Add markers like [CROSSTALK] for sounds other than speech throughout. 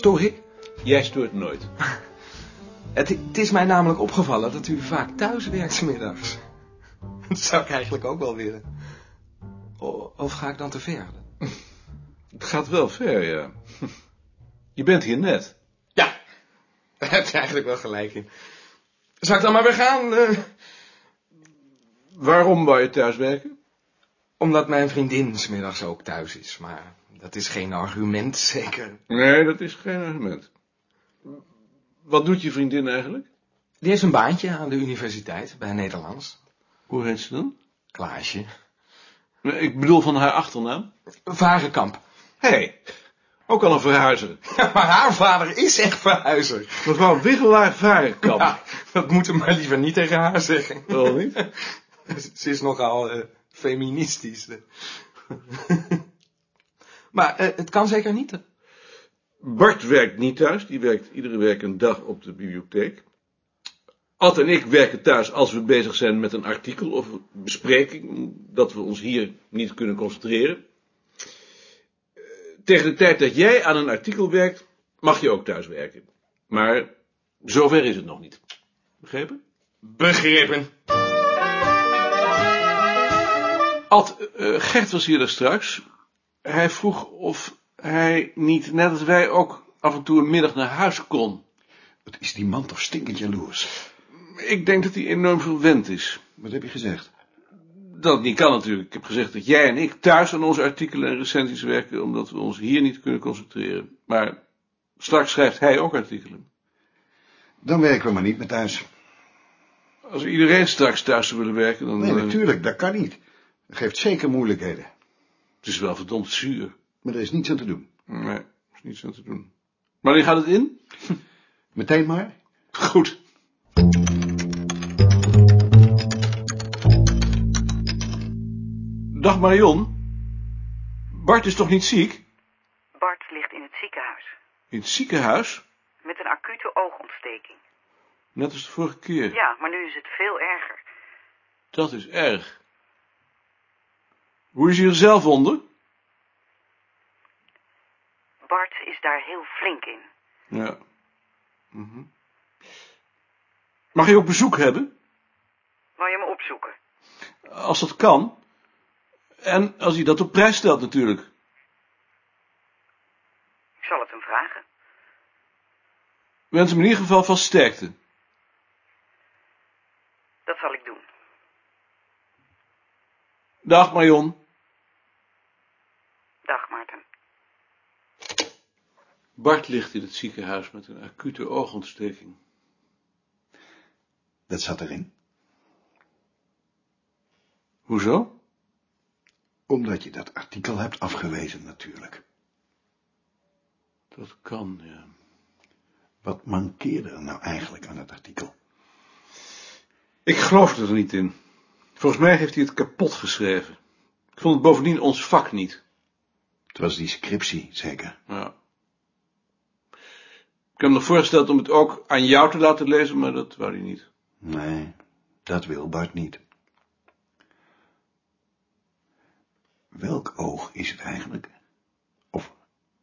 Stoor ik? Jij stoort nooit. [LAUGHS] Het, het is mij namelijk opgevallen dat u vaak thuis werkt 's middags. [LAUGHS] Dat zou ik eigenlijk ook wel willen. O- of ga ik dan te ver? [LAUGHS] Het gaat wel ver, ja. Je bent hier net. Ja, daar heb je eigenlijk wel gelijk in. Zou ik dan maar weer gaan? eh? Waarom wou je thuis werken? omdat mijn vriendin 's middags ook thuis is, maar dat is geen argument, [LAUGHS] zeker. Nee, dat is geen argument. Wat doet je vriendin eigenlijk? Die heeft een baantje aan de universiteit, bij Nederlands. Hoe heet ze dan? Klaasje. Nee, Ik bedoel van haar achternaam. Varenkamp. Hé, hey, ook al een verhuizer. [LAUGHS] Ja, maar haar vader is echt verhuizer. Mevrouw Wiggelaar Varenkamp. Ja, dat moeten we maar liever niet tegen haar zeggen. Waarom niet? [LAUGHS] Ze is nogal eh, feministisch. Maar eh, het kan zeker niet. Bart werkt niet thuis, die werkt iedere week een dag op de bibliotheek. Ad en ik werken thuis als we bezig zijn met een artikel of een bespreking, omdat we ons hier niet kunnen concentreren. Eh, Tegen de tijd dat jij aan een artikel werkt, mag je ook thuis werken. Maar zover is het nog niet. Begrepen? Begrepen. Ad, eh, Gert was hier daar straks. Hij vroeg of hij niet, net als wij, ook af en toe een middag naar huis kon. Wat is die man toch stinkend jaloers? Ik denk dat hij enorm verwend is. Wat heb je gezegd? Dat niet kan natuurlijk. Ik heb gezegd dat jij en ik thuis aan onze artikelen en recensies werken, omdat we ons hier niet kunnen concentreren. Maar straks schrijft hij ook artikelen. Dan werken we maar niet meer thuis. Als iedereen straks thuis zou willen werken, dan... Nee, eh, natuurlijk, dat kan niet. Dat geeft zeker moeilijkheden. Het is wel verdomd zuur. Maar er is niets aan te doen. Nee, er is niets aan te doen. Wanneer gaat het in? [LAUGHS] Meteen maar. Goed. Dag Marion. Bart is toch niet ziek? Bart ligt in het ziekenhuis In het ziekenhuis? met een acute oogontsteking. Net als de vorige keer. Ja, maar nu is het veel erger. Dat is erg. Hoe is hij er zelf onder? Bart is daar heel flink in. Ja. Mhm. Mag je ook bezoek hebben? Wou je me opzoeken? Als dat kan. En als hij dat op prijs stelt natuurlijk. Ik zal het hem vragen. Wens hem in ieder geval van sterkte. Dat zal ik doen. Dag Marion. Dag, Maarten. Bart ligt in het ziekenhuis met een acute oogontsteking. Dat zat erin. Hoezo? Omdat je dat artikel hebt afgewezen, natuurlijk. Dat kan, ja. Wat mankeerde er nou eigenlijk aan het artikel? Ik geloof er niet in. Volgens mij heeft hij het kapot geschreven. Ik vond het bovendien ons vak niet. Het was die scriptie, zeker. Ja. Ik heb hem nog voorgesteld om het ook aan jou te laten lezen, maar dat wou hij niet. Nee, dat wil Bart niet. Welk oog is het eigenlijk? Of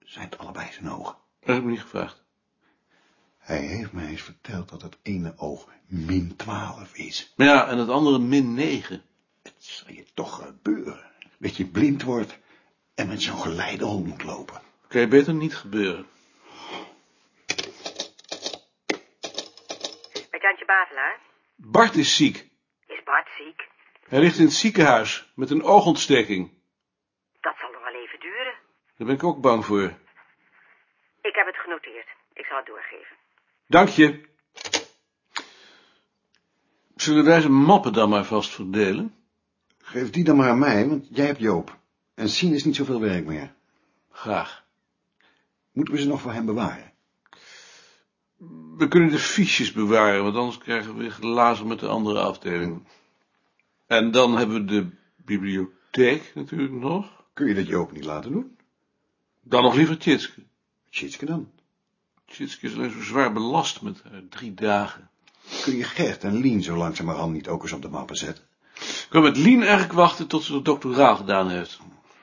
zijn het allebei zijn ogen? Dat heb ik niet gevraagd. Hij heeft mij eens verteld dat het ene oog min 12 is. Ja, en het andere min 9. Het zal je toch gebeuren. Dat je blind wordt en met zo'n geleidehol moet lopen. Kan je beter niet gebeuren. Met Jantje Bavelaar? Bart is ziek. Is Bart ziek? Hij ligt in het ziekenhuis met een oogontsteking. Dat zal nog wel even duren. Daar ben ik ook bang voor. Ik heb het genoteerd. Ik zal het doorgeven. Dank je. Zullen wij zijn mappen dan maar vast verdelen? Geef die dan maar aan mij, want jij hebt Joop. En zien is niet zoveel werk meer. Graag. Moeten we ze nog voor hem bewaren? We kunnen de fiches bewaren, want anders krijgen we weer glazen met de andere afdelingen. En dan hebben we de bibliotheek natuurlijk nog. Kun je dat Joop niet laten doen? Dan nog liever Tjitske. Tjitske dan. Tjitske is alleen zo zwaar belast met haar drie dagen. Kun je Gert en Lien zo langzamerhand niet ook eens op de mappen zetten? Ik kan met Lien eigenlijk wachten tot ze het doctoraal gedaan heeft.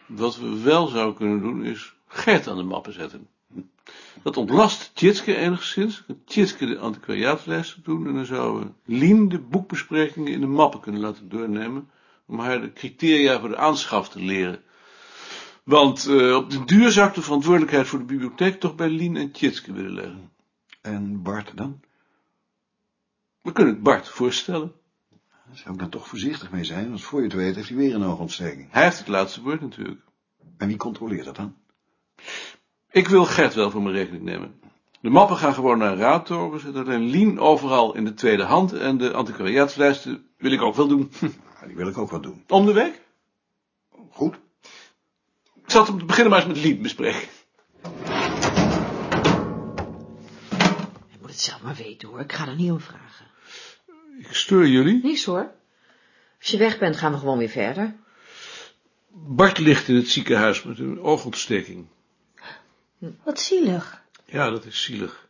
Wat we wel zouden kunnen doen is Gert aan de mappen zetten. Dat ontlast Tjitske enigszins. Tjitske de antiquariaatslijst doen en dan zouden we Lien de boekbesprekingen in de mappen kunnen laten doornemen, om haar de criteria voor de aanschaf te leren. Want eh, op de duur zou ik de verantwoordelijkheid voor de bibliotheek toch bij Lien en Tjitske willen leggen. En Bart dan? We kunnen het Bart voorstellen. Daar zou ik dan toch voorzichtig mee zijn, want voor je het weet heeft hij weer een oogontsteking. Hij heeft het laatste woord natuurlijk. En wie controleert dat dan? Ik wil Gert wel voor mijn rekening nemen. De mappen gaan gewoon naar een raadtoren, we zetten alleen Lien overal in de tweede hand en de antiquariaatslijsten wil ik ook wel doen. Ja, die wil ik ook wel doen. Om de week? Goed. Ik zal het om te beginnen maar eens met Lien bespreken. Je moet het zelf maar weten hoor, ik ga er niet om vragen. Ik stuur jullie. Niks hoor. Als je weg bent, gaan we gewoon weer verder. Bart ligt in het ziekenhuis met een oogontsteking. Wat zielig. Ja, dat is zielig.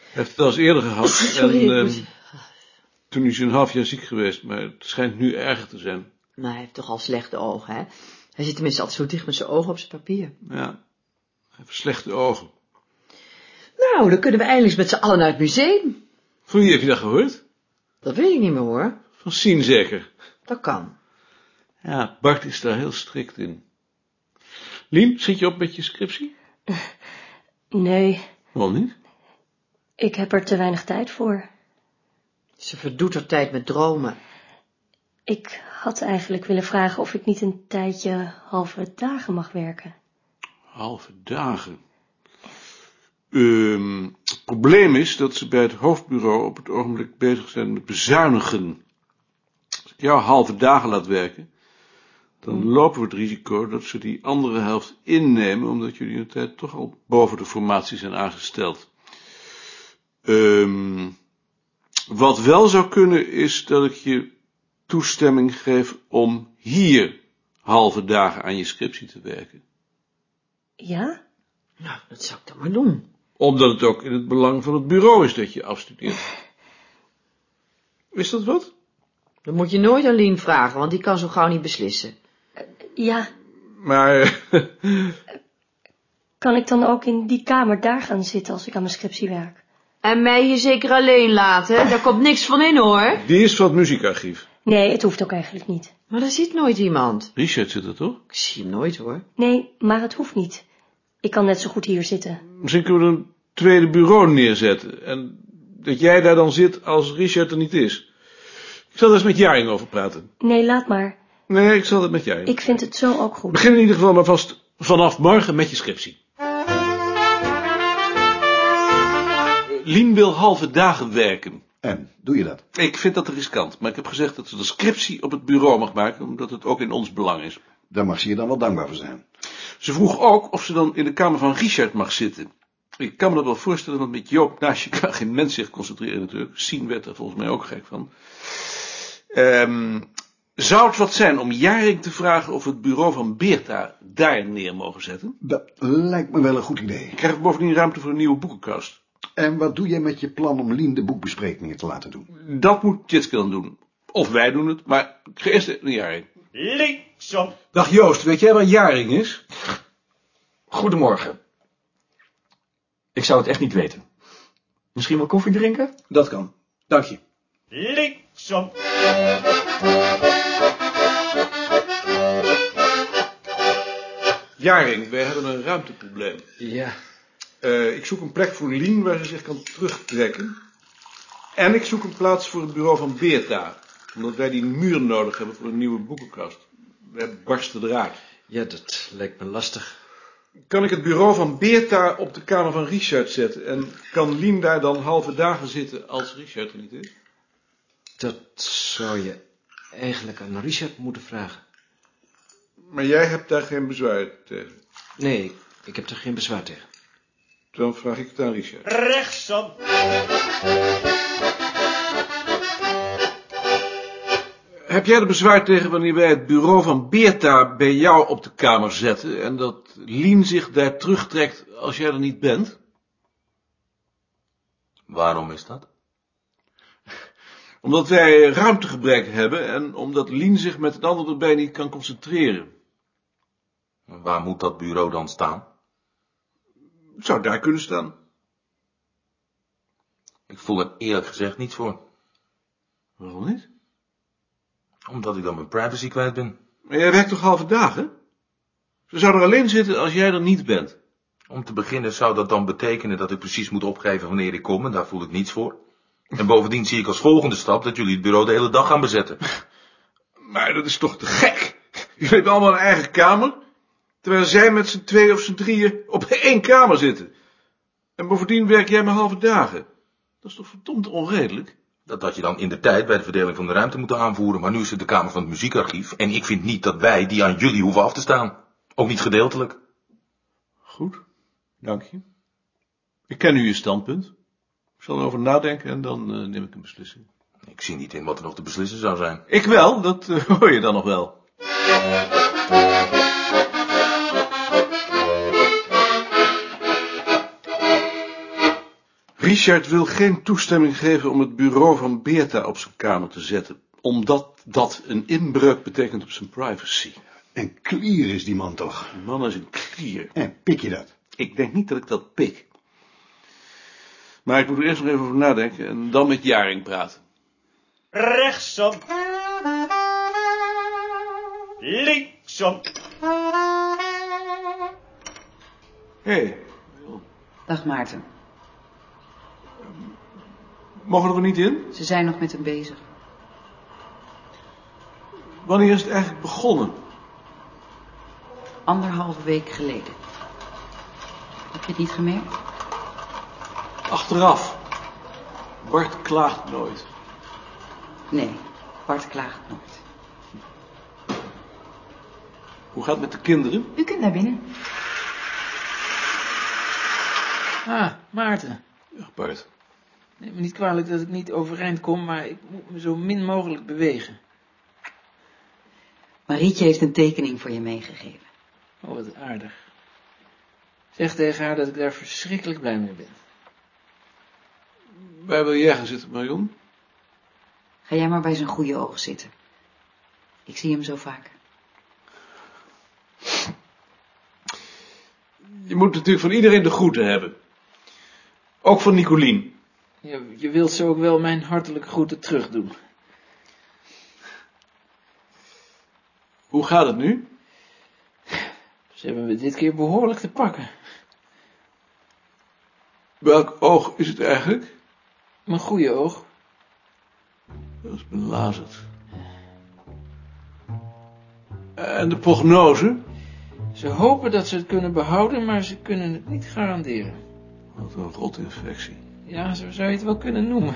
Hij heeft het al eens eerder gehad. [LAUGHS] Sorry, en, ik ehm, Toen is hij een half jaar ziek geweest, maar het schijnt nu erger te zijn. Maar hij heeft toch al slechte ogen, hè? Hij zit tenminste altijd zo dicht met zijn ogen op zijn papier. Ja, hij heeft slechte ogen. Nou, dan kunnen we eindelijk met z'n allen naar het museum. Van wie heb je dat gehoord? Dat weet ik niet meer hoor. Van Sien zeker. Dat kan. Ja, Bart is daar heel strikt in. Lien, zit je op met je scriptie? [LAUGHS] Nee, Waarom niet? ik heb er te weinig tijd voor. Ze verdoet haar tijd met dromen. Ik had eigenlijk willen vragen of ik niet een tijdje halve dagen mag werken. Halve dagen. Ehm, het probleem is dat ze bij het hoofdbureau op het ogenblik bezig zijn met bezuinigen. Als ik jou halve dagen laat werken, dan lopen we het risico dat ze die andere helft innemen, omdat jullie in de tijd toch al boven de formatie zijn aangesteld. Ehm, wat wel zou kunnen is dat ik je toestemming geef om hier halve dagen aan je scriptie te werken. Ja? Nou, dat zou ik dan maar doen. Omdat het ook in het belang van het bureau is dat je afstudeert. Is dat wat? Dan moet je nooit aan Lien vragen, want die kan zo gauw niet beslissen. Ja, Maar, [LAUGHS] kan ik dan ook in die kamer daar gaan zitten als ik aan mijn scriptie werk? En mij hier zeker alleen laten, daar komt niks van in hoor. die is van het muziekarchief. Nee, het hoeft ook eigenlijk niet. Maar daar zit nooit iemand. Richard zit er toch? Ik zie hem nooit hoor. Nee, maar het hoeft niet. Ik kan net zo goed hier zitten. Misschien kunnen we een tweede bureau neerzetten. En dat jij daar dan zit als Richard er niet is. Ik zal er eens met Jaring over praten. Nee, laat maar. Nee, ik zal het met Jaring. Ik vind het zo ook goed. Begin in ieder geval maar vast vanaf morgen met je scriptie. Lien wil halve dagen werken. En, doe je dat? Ik vind dat riskant, maar ik heb gezegd dat ze de scriptie op het bureau mag maken, omdat het ook in ons belang is. Daar mag ze je dan wel dankbaar voor zijn. Ze vroeg ook of ze dan in de kamer van Richard mag zitten. Ik kan me dat wel voorstellen, want met Joop naast je kan geen mens zich concentreren natuurlijk. Sien werd er volgens mij ook gek van. Ehm, zou het wat zijn om Jaring te vragen of we het bureau van Beerta daar neer mogen zetten? Dat lijkt me wel een goed idee. Ik krijg bovendien ruimte voor een nieuwe boekenkast. En wat doe je met je plan om Lien de boekbesprekingen te laten doen? Dat moet Jitske dan doen. Of wij doen het, maar ik ga eerst naar Jaring. Linksom. Dag Joost, weet jij waar Jaring is? Goedemorgen. Ik zou het echt niet weten. Misschien wel koffie drinken? Dat kan. Dank je. Linksom. Jaring, wij hebben een ruimteprobleem. Ja. Eh, ik zoek een plek voor Lien waar ze zich kan terugtrekken. En ik zoek een plaats voor het bureau van Beerta. Omdat wij die muur nodig hebben voor een nieuwe boekenkast. We hebben barsten eruit. Ja, dat lijkt me lastig. Kan ik het bureau van Beerta op de kamer van Richard zetten? En kan Lien daar dan halve dagen zitten als Richard er niet is? Dat zou je eigenlijk aan Richard moeten vragen. Maar jij hebt daar geen bezwaar tegen. Nee, ik heb er geen bezwaar tegen. Dan vraag ik het aan Richard. Rechtsom. Heb jij er bezwaar tegen wanneer wij het bureau van Beerta bij jou op de kamer zetten en dat Lien zich daar terugtrekt als jij er niet bent? Waarom is dat? Omdat wij ruimtegebrek hebben en omdat Lien zich met het andere erbij niet kan concentreren. Waar moet dat bureau dan staan? Het zou daar kunnen staan. Ik voel er eerlijk gezegd niets voor. Waarom niet? Omdat ik dan mijn privacy kwijt ben. Maar jij werkt toch halve dagen? Ze zou er alleen zitten als jij er niet bent. Om te beginnen zou dat dan betekenen dat ik precies moet opgeven wanneer ik kom en daar voel ik niets voor. En bovendien zie ik als volgende stap dat jullie het bureau de hele dag gaan bezetten. [LAUGHS] Maar dat is toch te gek? Jullie hebben allemaal een eigen kamer, terwijl zij met z'n twee of z'n drieën op één kamer zitten. En bovendien werk jij maar halve dagen. Dat is toch verdomd onredelijk? Dat had je dan in de tijd bij de verdeling van de ruimte moeten aanvoeren, maar nu is het de Kamer van het Muziekarchief en ik vind niet dat wij die aan jullie hoeven af te staan. Ook niet gedeeltelijk. Goed, dank je. Ik ken nu je standpunt. Ik zal erover nadenken en dan eh, neem ik een beslissing. Ik zie niet in wat er nog te beslissen zou zijn. Ik wel, dat eh, [LAUGHS] hoor je dan nog wel. Richard wil geen toestemming geven om het bureau van Beerta op zijn kamer te zetten, omdat dat een inbreuk betekent op zijn privacy. Een klier is die man toch? Die man is een klier. En pik je dat? Ik denk niet dat ik dat pik. Maar ik moet er eerst nog even over nadenken en dan met Jaring praten. Rechtsom. Linksom. Hé, hey, Dag Maarten. Mogen we er niet in? Ze zijn nog met hem bezig. Wanneer is het eigenlijk begonnen? Anderhalve week geleden. Heb je het niet gemerkt? Achteraf. Bart klaagt nooit. Nee, Bart klaagt nooit. Hoe gaat het met de kinderen? U kunt naar binnen. Ah, Maarten. Ja, Bart. Neem me niet kwalijk dat ik niet overeind kom, maar ik moet me zo min mogelijk bewegen. Marietje heeft een tekening voor je meegegeven. Oh, wat aardig. Zeg tegen haar dat ik daar verschrikkelijk blij mee ben. Waar wil jij gaan zitten, Marion? Ga jij maar bij zijn goede oog zitten. Ik zie hem zo vaak. Je moet natuurlijk van iedereen de groeten hebben. Ook van Nicolien. Je, je wilt zo ook wel mijn hartelijke groeten terugdoen. Hoe gaat het nu? Ze hebben me dit keer behoorlijk te pakken. Welk oog is het eigenlijk? Mijn goede oog. Dat is belazerd. En de prognose? Ze hopen dat ze het kunnen behouden, maar ze kunnen het niet garanderen. Wat een rotinfectie. Ja, zo zou je het wel kunnen noemen.